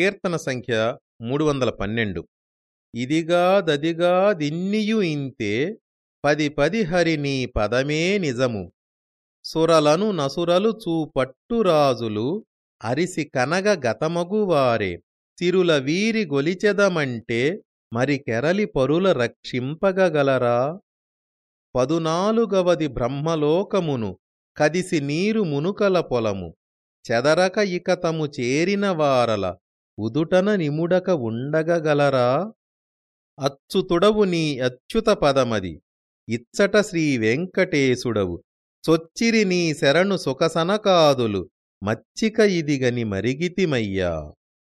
కీర్తన సంఖ్య మూడు వందల పన్నెండు. ఇదిగా దదిగా దిన్నియు ఇంతే పది పది హరి నీ పదమే నిజము. సురలను నసురలు చూపట్టురాజులు అరిసి కనగ గతమగువారే. సిరుల వీరి గొలిచెదమంటే మరి కెరలి పరుల రక్షింపగగలరా పదునాలుగవది బ్రహ్మలోకమును కదిసి నీరు మునుకల పొలము. చెదరక ఇకతము చేరిన వారల ఉదుటన నిముడక ఉండగలరా? అచ్చుతుడవు నీ అచ్యుత పదమది. ఇచ్చట శ్రీ వెంకటేశుడవు. చొచ్చిరి నీ శరణు సుఖసనకాదులు. మచ్చిక ఇదిగని మరిగితిమయ్యా.